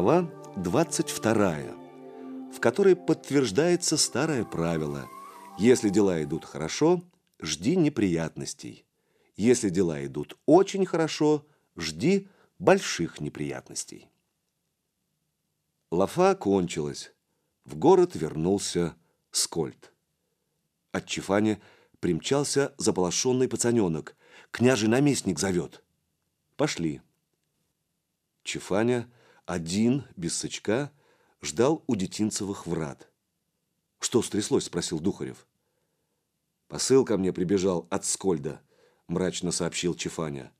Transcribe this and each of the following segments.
Глава 22, в которой подтверждается старое правило «Если дела идут хорошо, жди неприятностей. Если дела идут очень хорошо, жди больших неприятностей». Лафа кончилась. В город вернулся Скольд. От Чифани примчался заполошенный пацаненок. «Княжий наместник зовет!» «Пошли!» Чифаня, один, без сычка, ждал у детинцевых врат. «Что стряслось?» – спросил Духарев. «Посыл ко мне прибежал от Скольда», – мрачно сообщил Чифаня.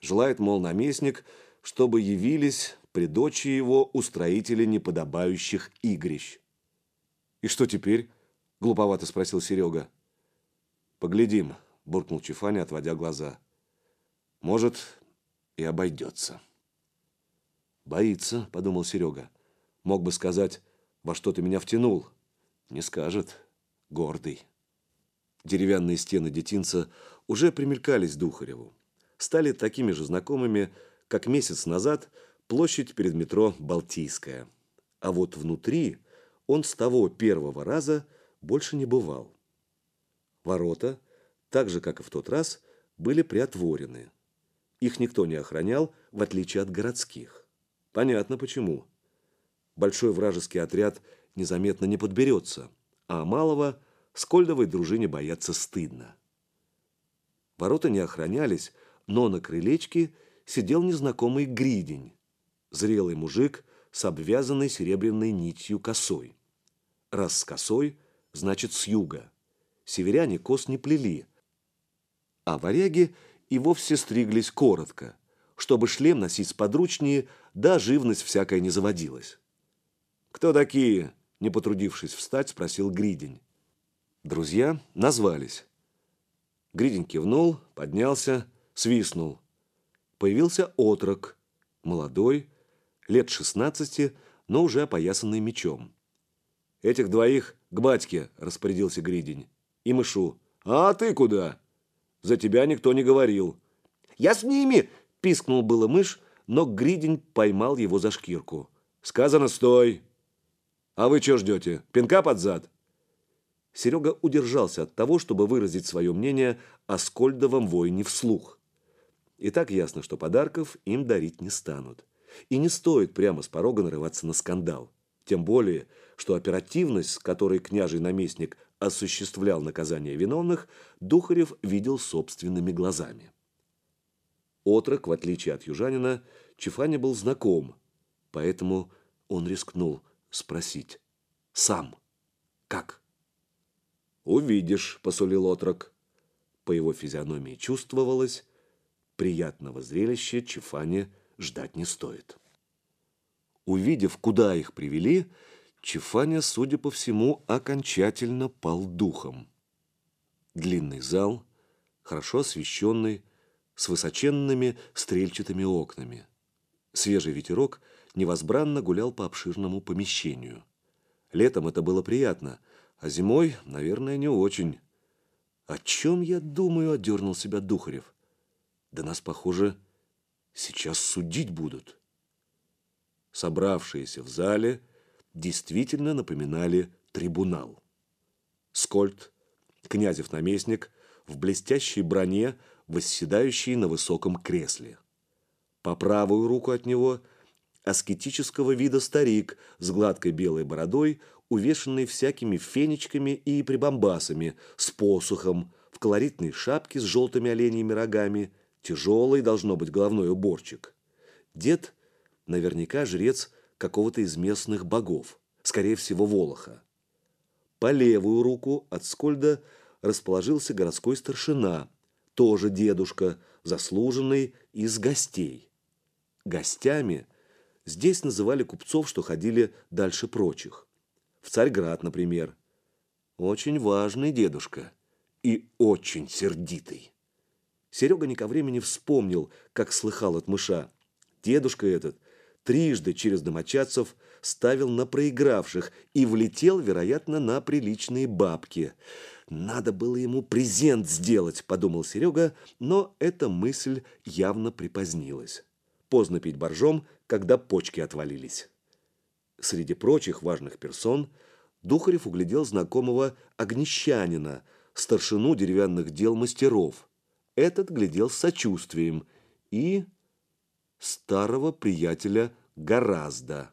«Желает, мол, наместник, чтобы явились при дочи его устроители неподобающих игрищ». «И что теперь?» – глуповато спросил Серега. «Поглядим», – буркнул Чифаня, отводя глаза. «Может, и обойдется». «Боится», — подумал Серега. «Мог бы сказать, во что ты меня втянул». Не скажет. Гордый. Деревянные стены детинца уже примелькались Духареву. Стали такими же знакомыми, как месяц назад площадь перед метро Балтийская. А вот внутри он с того первого раза больше не бывал. Ворота, так же, как и в тот раз, были приотворены. Их никто не охранял, в отличие от городских. Понятно почему. Большой вражеский отряд незаметно не подберется, а малого Скольдовой дружине бояться стыдно. Ворота не охранялись, но на крылечке сидел незнакомый гридень, зрелый мужик с обвязанной серебряной нитью косой. Раз с косой, значит с юга. Северяне кос не плели, а варяги и вовсе стриглись коротко – чтобы шлем носить сподручнее, да живность всякая не заводилась. «Кто такие?» – не потрудившись встать, спросил Гридень. Друзья назвались. Гридень кивнул, поднялся, свистнул. Появился отрок, молодой, лет шестнадцати, но уже опоясанный мечом. «Этих двоих к батьке», – распорядился Гридень. «И мышу». «А ты куда?» «За тебя никто не говорил». «Я с ними!» Пискнул было мышь, но Гридень поймал его за шкирку. «Сказано, стой! А вы что ждете? Пинка под зад?» Серега удержался от того, чтобы выразить свое мнение о Скольдовом воине вслух. И так ясно, что подарков им дарить не станут. И не стоит прямо с порога нарываться на скандал. Тем более, что оперативность, с которой княжий наместник осуществлял наказание виновных, Духарев видел собственными глазами. Отрок, в отличие от южанина, Чифане был знаком, поэтому он рискнул спросить. «Сам? Как?» «Увидишь», — посулил отрок. По его физиономии чувствовалось, приятного зрелища Чифане ждать не стоит. Увидев, куда их привели, Чифаня, судя по всему, окончательно пал духом. Длинный зал, хорошо освещенный, с высоченными стрельчатыми окнами. Свежий ветерок невозбранно гулял по обширному помещению. Летом это было приятно, а зимой, наверное, не очень. «О чем я думаю?» – отдернул себя Духарев. «Да нас, похоже, сейчас судить будут». Собравшиеся в зале действительно напоминали трибунал. Скольд, князев наместник, в блестящей броне – восседающий на высоком кресле. По правую руку от него аскетического вида старик с гладкой белой бородой, увешанный всякими фенечками и прибамбасами, с посухом, в колоритной шапке с желтыми оленьими рогами, тяжелый, должно быть, головной уборчик. Дед наверняка жрец какого-то из местных богов, скорее всего, Волоха. По левую руку от Скольда расположился городской старшина, тоже дедушка, заслуженный из гостей. Гостями здесь называли купцов, что ходили дальше прочих. В Царьград, например. Очень важный дедушка и очень сердитый. Серега не ко времени вспомнил, как слыхал от мыша. Дедушка этот трижды через домочадцев ставил на проигравших и влетел, вероятно, на приличные бабки – «Надо было ему презент сделать», – подумал Серега, но эта мысль явно припозднилась. поздно пить боржом, когда почки отвалились. Среди прочих важных персон Духарев углядел знакомого огнещанина, старшину деревянных дел мастеров. Этот глядел с сочувствием и старого приятеля гораздо.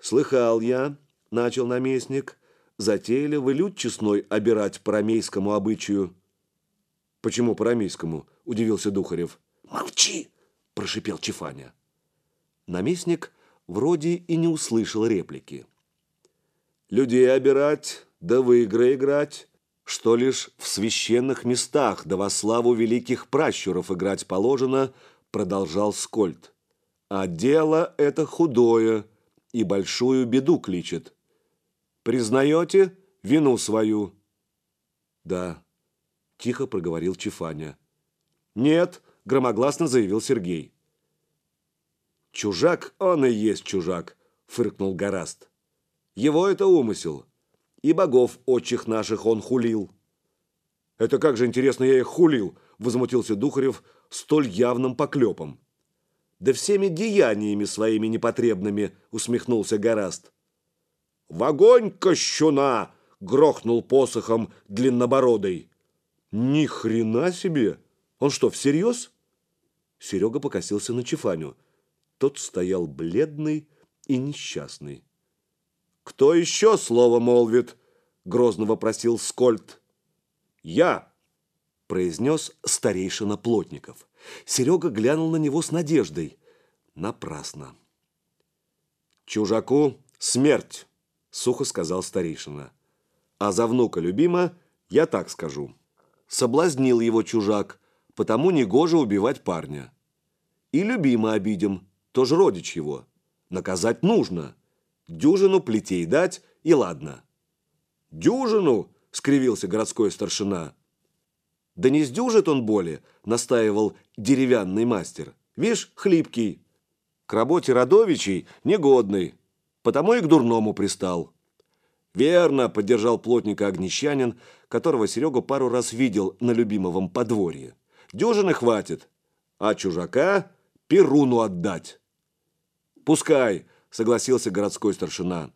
«Слыхал я», — начал наместник, — «затеяли люд честной обирать по рамейскому обычаю». «Почему по рамейскому?» — удивился Духарев. «Молчи!» – прошипел Чифаня. Наместник вроде и не услышал реплики. «Людей обирать, да в игры играть, что лишь в священных местах да во славу великих пращуров играть положено», продолжал Скольд. «А дело это худое и большую беду кличет. Признаете вину свою?» «Да», – тихо проговорил Чифаня. «Нет», громогласно заявил Сергей. «Чужак, он и есть чужак», — фыркнул Гораст. «Его это умысел. И богов отчих наших он хулил». «Это как же интересно я их хулил», — возмутился Духарев столь явным поклепом. «Да всеми деяниями своими непотребными», — усмехнулся Гораст. «В огонь кощуна!» — грохнул посохом длиннобородый. «Ни хрена себе! Он что, всерьез?» Серега покосился на Чифаню. Тот стоял бледный и несчастный. «Кто еще слово молвит?» — грозно вопросил Скольд. «Я!» — произнес старейшина Плотников. Серега глянул на него с надеждой. Напрасно. «Чужаку смерть!» — сухо сказал старейшина. «А за внука любима я так скажу. Соблазнил его чужак, потому негоже убивать парня. И любимо обидим, тоже родич его. Наказать нужно. Дюжину плетей дать, и ладно. «Дюжину!» — скривился городской старшина. «Да не сдюжит он боли», — настаивал деревянный мастер. «Вишь, хлипкий. К работе родовичей негодный, потому и к дурному пристал». «Верно», — поддержал плотника огнещанин, которого Серега пару раз видел на любимовом подворье. Дюжины хватит, а чужака Перуну отдать. Пускай, согласился городской старшина.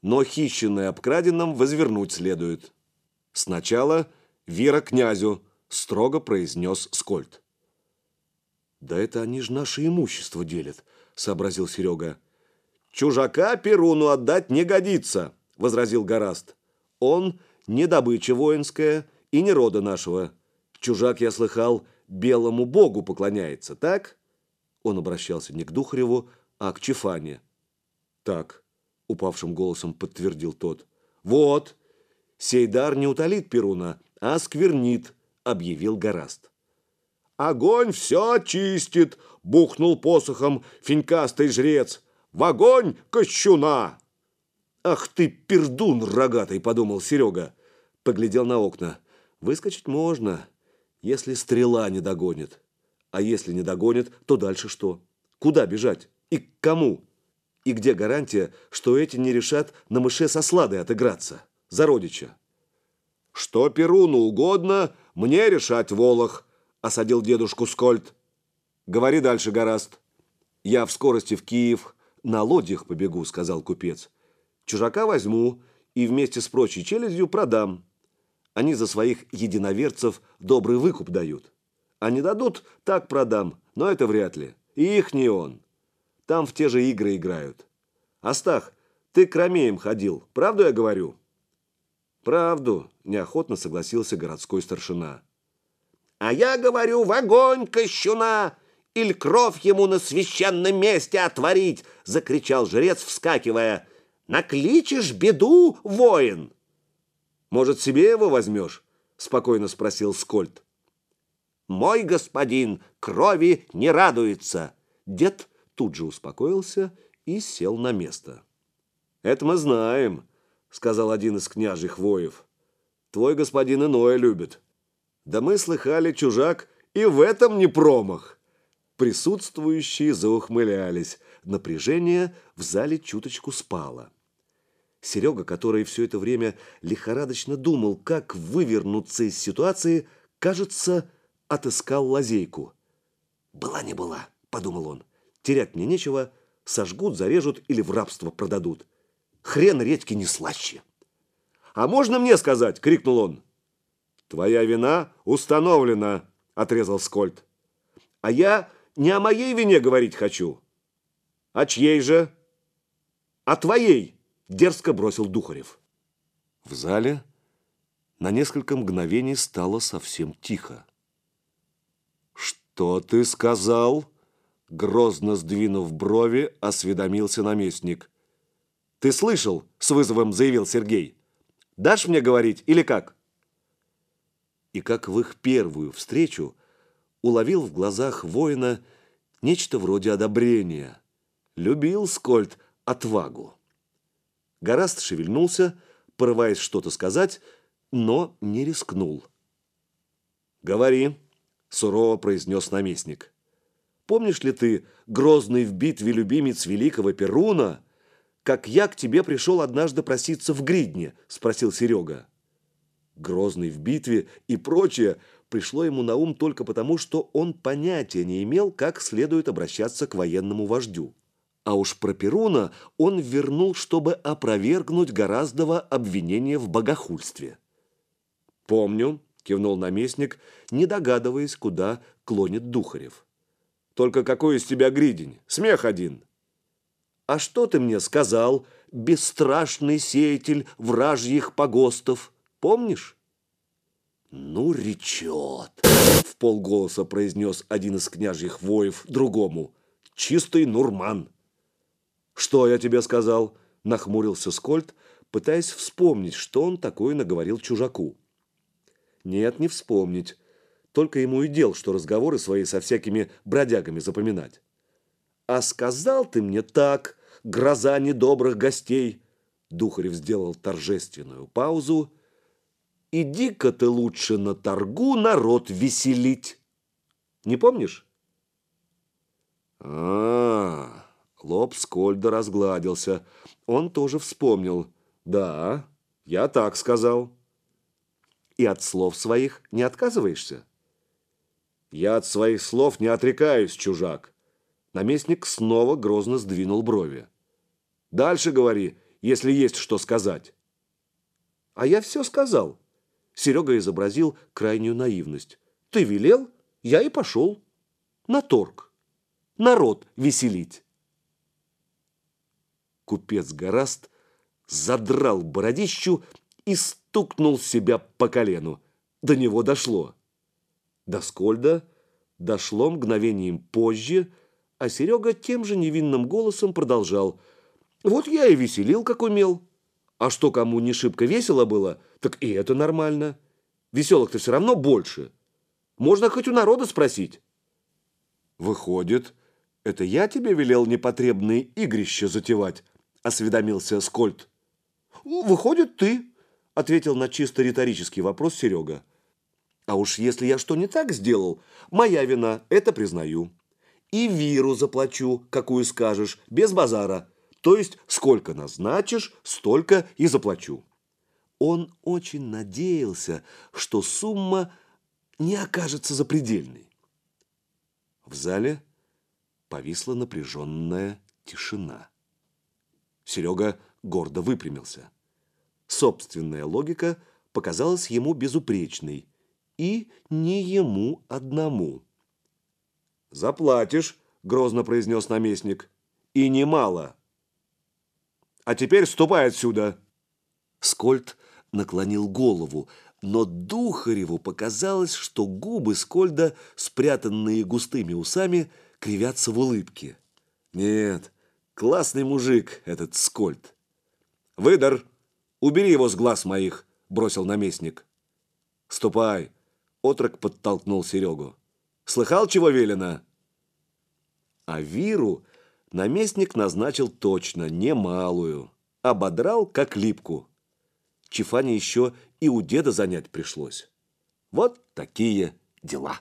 Но хищенное обкраденным возвернуть следует. Сначала Вера князю, строго произнес Скольд. «Да это они же наше имущество делят», — сообразил Серега. «Чужака Перуну отдать не годится», — возразил Гораст. «Он не добыча воинская и не рода нашего. Чужак, я слыхал, белому богу поклоняется, так?» Он обращался не к Духареву, а к Чефане. «Так», — упавшим голосом подтвердил тот. «Вот, сей дар не утолит Перуна, а сквернит», — объявил Гораст. «Огонь все очистит!» — бухнул посохом финькастый жрец. «В огонь, кощуна!» «Ах ты, пердун рогатый!» — подумал Серега. Поглядел на окна. «Выскочить можно, если стрела не догонит. А если не догонит, то дальше что? Куда бежать? И к кому? И где гарантия, что эти не решат на мыше со сладой отыграться? За родича. «Что Перуну угодно, мне решать, Волох», — осадил дедушку Скольд. «Говори дальше, Гораст». «Я в скорости в Киев на лодьях побегу», — сказал купец. «Чужака возьму и вместе с прочей челядью продам. Они за своих единоверцев добрый выкуп дают». А не дадут, так продам, но это вряд ли. И их не он. Там в те же игры играют. Астах, ты к Ромеям ходил, правду я говорю? Правду, неохотно согласился городской старшина. А я говорю, в огонь, кощуна! Иль кровь ему на священном месте отворить!» — закричал жрец, вскакивая. «Накличешь беду, воин!» «Может, себе его возьмешь?» — спокойно спросил Скольд. Мой господин крови не радуется. Дед тут же успокоился и сел на место. Это мы знаем, сказал один из княжих воев. Твой господин иное любит. Да мы слыхали, чужак, и в этом не промах. Присутствующие заухмылялись. Напряжение в зале чуточку спало. Серега, который все это время лихорадочно думал, как вывернуться из ситуации, кажется, отыскал лазейку. «Была не была», подумал он. Терять мне нечего, сожгут, зарежут или в рабство продадут. Хрен редьки не слаще. «А можно мне сказать?» — крикнул он. «Твоя вина установлена», — отрезал Скольд. «А я не о моей вине говорить хочу». «А чьей же?» «О твоей!» — дерзко бросил Духарев. В зале на несколько мгновений стало совсем тихо. «Что ты сказал?» Грозно сдвинув брови, осведомился наместник. «Ты слышал?» — с вызовом заявил Сергей. «Дашь мне говорить или как?» И как в их первую встречу уловил в глазах воина нечто вроде одобрения. Любил Скольд отвагу. Гораст шевельнулся, порываясь что-то сказать, но не рискнул. «Говори», — сурово произнес наместник. «Помнишь ли ты, грозный в битве любимец великого Перуна, как я к тебе пришел однажды проситься в Гридне?» — спросил Серега. Грозный в битве и прочее пришло ему на ум только потому, что он понятия не имел, как следует обращаться к военному вождю. А уж про Перуна он вернул, чтобы опровергнуть гораздого обвинения в богохульстве. «Помню», — кивнул наместник, не догадываясь, куда клонит Духарев. «Только какой из тебя гридень? Смех один!» «А что ты мне сказал, бесстрашный сеятель вражьих погостов? Помнишь?» «Ну, речет!» — в полголоса произнес один из княжьих воев другому. «Чистый Нурман!» «Что я тебе сказал?» — нахмурился Скольд, пытаясь вспомнить, что он такое наговорил чужаку. Нет, не вспомнить. Только ему и дел, что разговоры свои со всякими бродягами запоминать. А сказал ты мне так, гроза недобрых гостей. Духарев сделал торжественную паузу. Иди-ка ты лучше на торгу народ веселить. Не помнишь? А, -а, -а лоб Скольда разгладился. Он тоже вспомнил. Да, я так сказал и от слов своих не отказываешься? Я от своих слов не отрекаюсь, чужак. Наместник снова грозно сдвинул брови. Дальше говори, если есть что сказать. А я все сказал. Серега изобразил крайнюю наивность. Ты велел, я и пошел. На торг. Народ веселить. Купец Гораст задрал бородищу и стукнул себя по колену. До него дошло. До Скольда дошло мгновением позже, а Серега тем же невинным голосом продолжал. «Вот я и веселил, как умел. А что кому не шибко весело было, так и это нормально. Веселых-то все равно больше. Можно хоть у народа спросить». «Выходит, это я тебе велел непотребные игрища затевать?» – осведомился Скольд. «Выходит, ты», ответил на чисто риторический вопрос Серега. А уж если я что не так сделал, моя вина, это признаю. И виру заплачу, какую скажешь, без базара. То есть, сколько назначишь, столько и заплачу. Он очень надеялся, что сумма не окажется запредельной. В зале повисла напряженная тишина. Серега гордо выпрямился. Собственная логика показалась ему безупречной. И не ему одному. «Заплатишь», — грозно произнес наместник. «И немало». «А теперь ступай отсюда!» Скольд наклонил голову, но Духареву показалось, что губы Скольда, спрятанные густыми усами, кривятся в улыбке. «Нет, классный мужик этот Скольд». «Выдар!» Убери его с глаз моих!» – бросил наместник. «Ступай!» – отрок подтолкнул Серегу. «Слыхал, чего велено?» А Виру наместник назначил точно, немалую. Ободрал, как липку. Чифане еще и у деда занять пришлось. Вот такие дела.